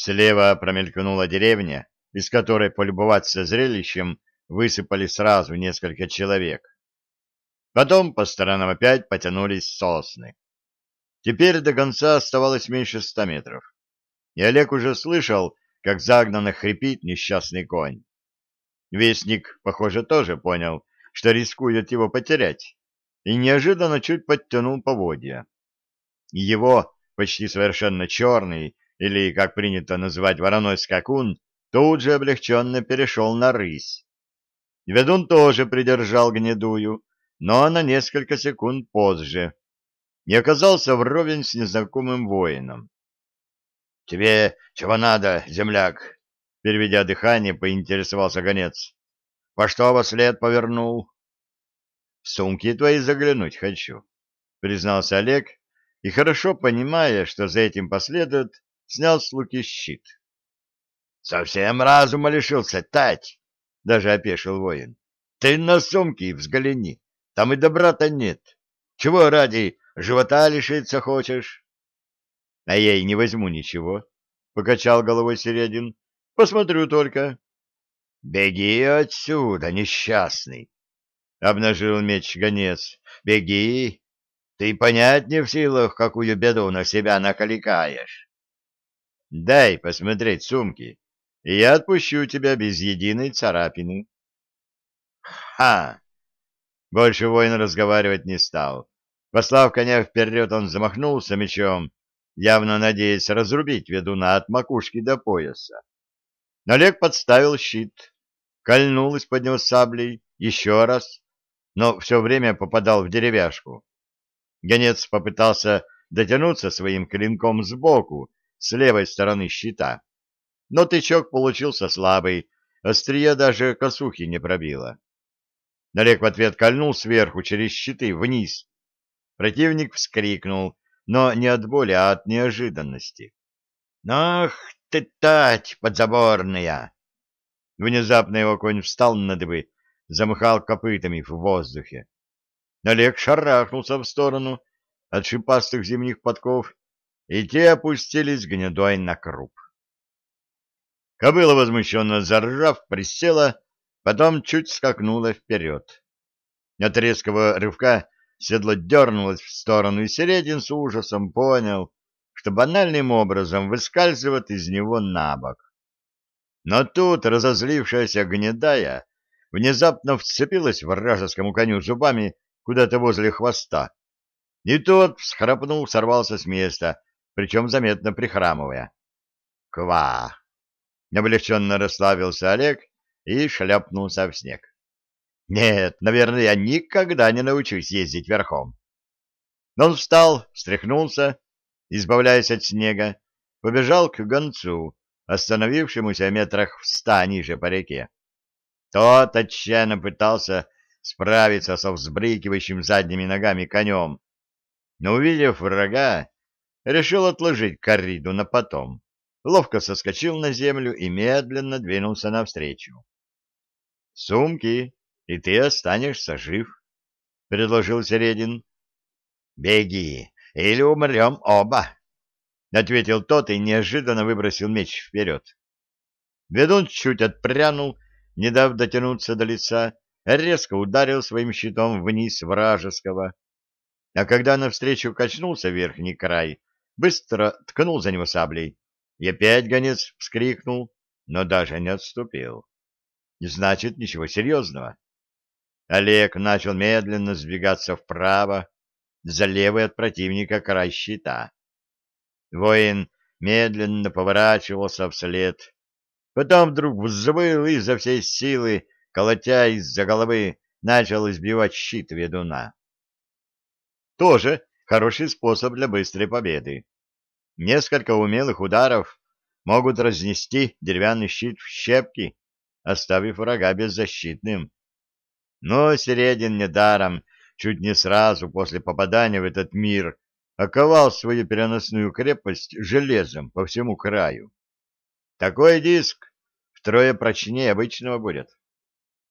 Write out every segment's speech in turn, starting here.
Слева промелькнула деревня, из которой полюбоваться зрелищем высыпали сразу несколько человек. Потом по сторонам опять потянулись сосны. Теперь до конца оставалось меньше ста метров. И Олег уже слышал, как загнанно хрипит несчастный конь. Вестник, похоже, тоже понял, что рискует его потерять, и неожиданно чуть подтянул поводья. Его, почти совершенно черный, или, как принято называть, вороной скакун, тут же облегченно перешел на рысь. Ведун тоже придержал гнедую, но на несколько секунд позже, и оказался вровень с незнакомым воином. — Тебе чего надо, земляк? — переведя дыхание, поинтересовался гонец. — По что во след повернул? — В сумки твои заглянуть хочу, — признался Олег, и, хорошо понимая, что за этим последует, снял с луки щит. — Совсем разума лишился, Тать! — даже опешил воин. — Ты на сумки взгляни, там и добра-то нет. Чего ради живота лишиться хочешь? — А я и не возьму ничего, — покачал головой Середин. — Посмотрю только. — Беги отсюда, несчастный! — обнажил меч гонец. — Беги! Ты понять не в силах, какую беду на себя накаликаешь. — Дай посмотреть сумки, и я отпущу тебя без единой царапины. — Ха! Больше воин разговаривать не стал. Послав коня вперед, он замахнулся мечом, явно надеясь разрубить ведуна от макушки до пояса. Олег подставил щит, кольнул из-под него саблей еще раз, но все время попадал в деревяшку. Гонец попытался дотянуться своим клинком сбоку, с левой стороны щита, но тычок получился слабый, острие даже косухи не пробило. Олег в ответ кольнул сверху через щиты вниз, Противник вскрикнул, но не от боли, а от неожиданности. «Ах ты, тать подзаборная!» Внезапно его конь встал на дыбы, замахал копытами в воздухе. Олег шарахнулся в сторону от шипастых зимних подков, и те опустились гнедой на круп. Кобыла, возмущенно заржав, присела, потом чуть скакнула вперед. От резкого рывка Седло дернулось в сторону, и Середин с ужасом понял, что банальным образом выскальзывает из него на бок. Но тут разозлившаяся гнедая внезапно вцепилась вражескому коню зубами куда-то возле хвоста, и тот всхрапнул, сорвался с места, причем заметно прихрамывая. «Ква!» — облегченно расслабился Олег и шляпнулся в снег. Нет, наверное, я никогда не научусь ездить верхом. Он встал, встряхнулся, избавляясь от снега, побежал к гонцу, остановившемуся метрах в ста ниже по реке. Тот отчаянно пытался справиться со взбрыкивающим задними ногами конем, но, увидев врага, решил отложить корриду на потом, ловко соскочил на землю и медленно двинулся навстречу. Сумки и ты останешься жив, — предложил Середин. — Беги, или умрем оба, — ответил тот и неожиданно выбросил меч вперед. Ведун чуть отпрянул, не дав дотянуться до лица, резко ударил своим щитом вниз вражеского. А когда навстречу качнулся верхний край, быстро ткнул за него саблей, и опять гонец вскрикнул, но даже не отступил. Значит, ничего серьезного. Олег начал медленно сдвигаться вправо, за левый от противника край щита. Воин медленно поворачивался вслед, потом вдруг взвыл и за всей силы, колотя из-за головы, начал избивать щит ведуна. Тоже хороший способ для быстрой победы. Несколько умелых ударов могут разнести деревянный щит в щепки, оставив врага беззащитным. Но Середин недаром, чуть не сразу после попадания в этот мир, оковал свою переносную крепость железом по всему краю. Такой диск втрое прочнее обычного будет.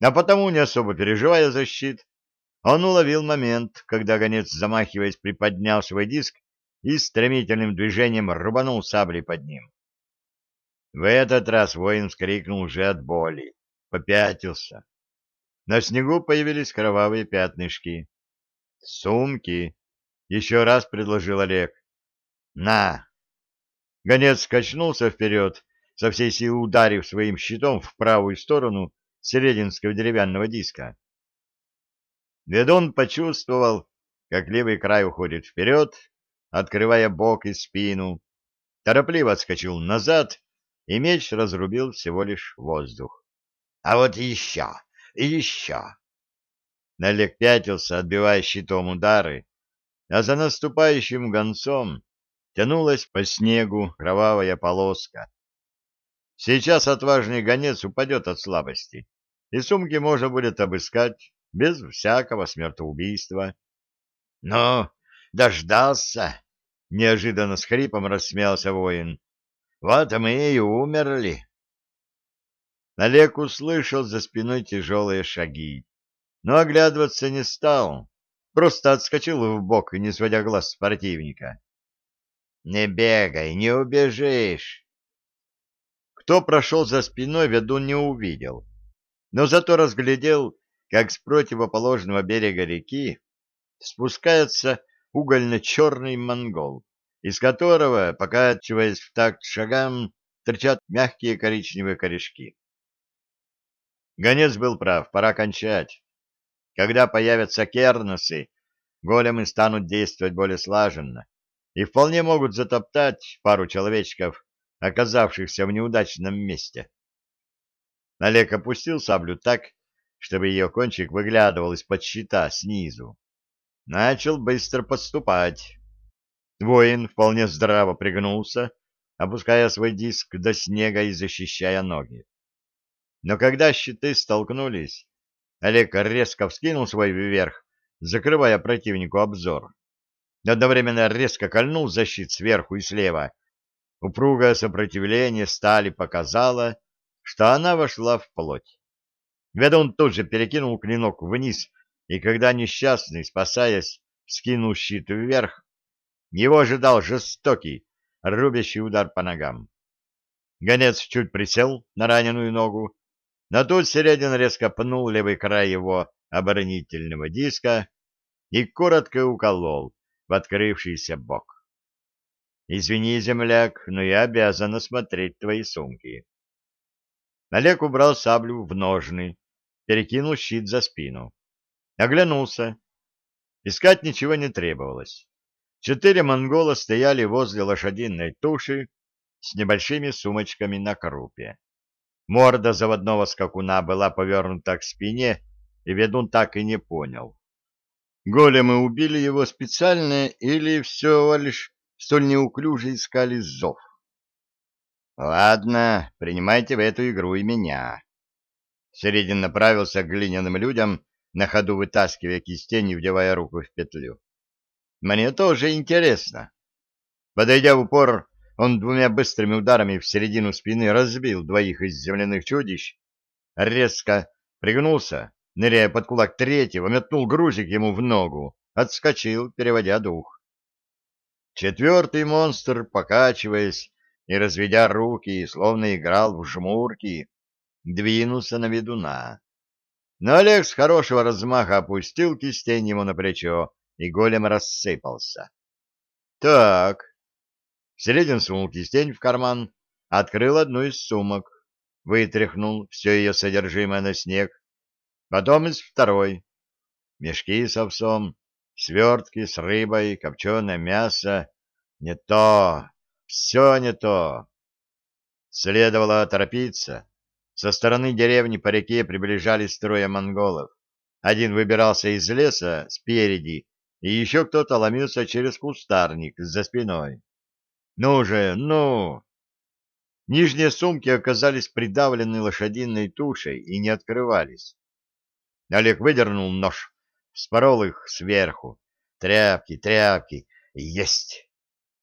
А потому, не особо переживая за щит, он уловил момент, когда гонец, замахиваясь, приподнял свой диск и стремительным движением рубанул саблей под ним. В этот раз воин вскрикнул уже от боли, попятился. На снегу появились кровавые пятнышки. «Сумки!» — еще раз предложил Олег. «На!» Гонец качнулся вперед, со всей силы ударив своим щитом в правую сторону серединского деревянного диска. Ведун почувствовал, как левый край уходит вперед, открывая бок и спину, торопливо отскочил назад, и меч разрубил всего лишь воздух. — А вот еще, еще! Налег пятился, отбивая щитом удары, а за наступающим гонцом тянулась по снегу кровавая полоска. Сейчас отважный гонец упадет от слабости, и сумки можно будет обыскать без всякого смертоубийства. — Ну, дождался! — неожиданно с хрипом рассмеялся воин. — Вот мы и умерли. Олег услышал за спиной тяжелые шаги, но оглядываться не стал, просто отскочил в бок, не сводя глаз с противника. Не бегай, не убежишь. Кто прошел за спиной, ведун не увидел, но зато разглядел, как с противоположного берега реки спускается угольно-черный монгол, из которого, покачиваясь в такт шагам, торчат мягкие коричневые корешки. Гонец был прав, пора кончать. Когда появятся керносы, големы станут действовать более слаженно и вполне могут затоптать пару человечков, оказавшихся в неудачном месте. Олег опустил саблю так, чтобы ее кончик выглядывал из-под щита снизу. Начал быстро подступать. Воин вполне здраво пригнулся, опуская свой диск до снега и защищая ноги. Но когда щиты столкнулись, Олег резко вскинул свой вверх, закрывая противнику обзор одновременно резко кольнул защит сверху и слева. Упругое сопротивление стали показало, что она вошла в плоть. Ведун тут же перекинул клинок вниз, и когда несчастный, спасаясь, скинул щит вверх, его ожидал жестокий, рубящий удар по ногам. Гонец чуть присел на раненую ногу, но тут Середин резко пнул левый край его оборонительного диска и коротко уколол, в открывшийся бок. «Извини, земляк, но я обязан осмотреть твои сумки». Олег убрал саблю в ножны, перекинул щит за спину. Оглянулся. Искать ничего не требовалось. Четыре монгола стояли возле лошадиной туши с небольшими сумочками на крупе. Морда заводного скакуна была повернута к спине, и ведун так и не понял, Големы убили его специально или все лишь столь неуклюже искали зов? Ладно, принимайте в эту игру и меня. Середин направился к глиняным людям, на ходу вытаскивая кистень и вдевая руку в петлю. Мне тоже интересно. Подойдя в упор, он двумя быстрыми ударами в середину спины разбил двоих из земляных чудищ, резко пригнулся ныряя под кулак третьего, метнул грузик ему в ногу, отскочил, переводя дух. Четвертый монстр, покачиваясь и разведя руки, словно играл в жмурки, двинулся на ведуна. Но Олег с хорошего размаха опустил кистень ему на плечо, и голем рассыпался. Так. Середин сунул кистень в карман, открыл одну из сумок, вытряхнул все ее содержимое на снег, Потом из второй. Мешки с овсом, свертки с рыбой, копченое мясо. Не то, все не то. Следовало торопиться. Со стороны деревни по реке приближались трое монголов. Один выбирался из леса спереди, и еще кто-то ломился через кустарник за спиной. «Ну же, ну!» Нижние сумки оказались придавлены лошадиной тушей и не открывались. Олег выдернул нож, вспорол их сверху. Тряпки, тряпки. Есть!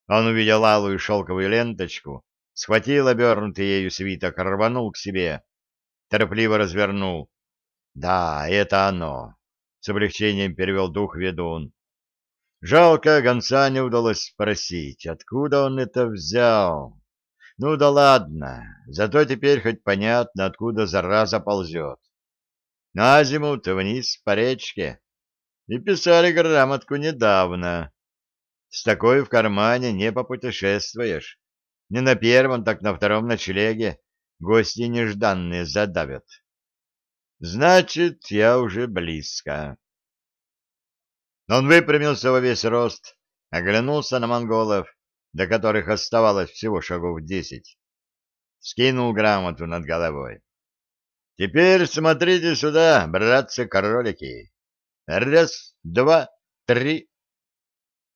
Он увидел алую шелковую ленточку, схватил обернутый ею свиток, рванул к себе, торопливо развернул. Да, это оно. С облегчением перевел дух ведун. Жалко, гонца не удалось спросить, откуда он это взял. Ну да ладно, зато теперь хоть понятно, откуда зараза ползет. На зиму-то вниз по речке. И писали грамотку недавно. С такой в кармане не попутешествуешь. Не на первом, так на втором ночлеге гости нежданные задавят. Значит, я уже близко. Он выпрямился во весь рост, оглянулся на монголов, до которых оставалось всего шагов десять. Скинул грамоту над головой. Теперь смотрите сюда, братцы-кролики. Раз, два, три.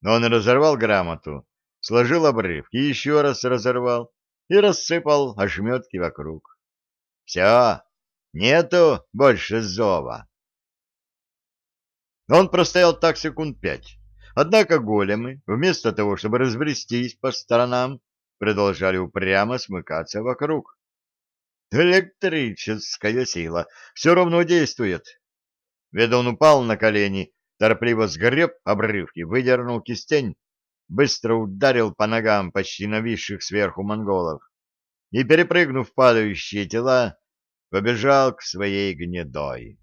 Он разорвал грамоту, сложил обрывки, еще раз разорвал и рассыпал ошметки вокруг. Все, нету больше зова. Он простоял так секунд пять. Однако големы, вместо того, чтобы разбрестись по сторонам, продолжали упрямо смыкаться вокруг. Электрическая сила все равно действует. Ведун упал на колени, торопливо сгреб обрывки, выдернул кистень, быстро ударил по ногам почти нависших сверху монголов и, перепрыгнув падающие тела, побежал к своей гнедой.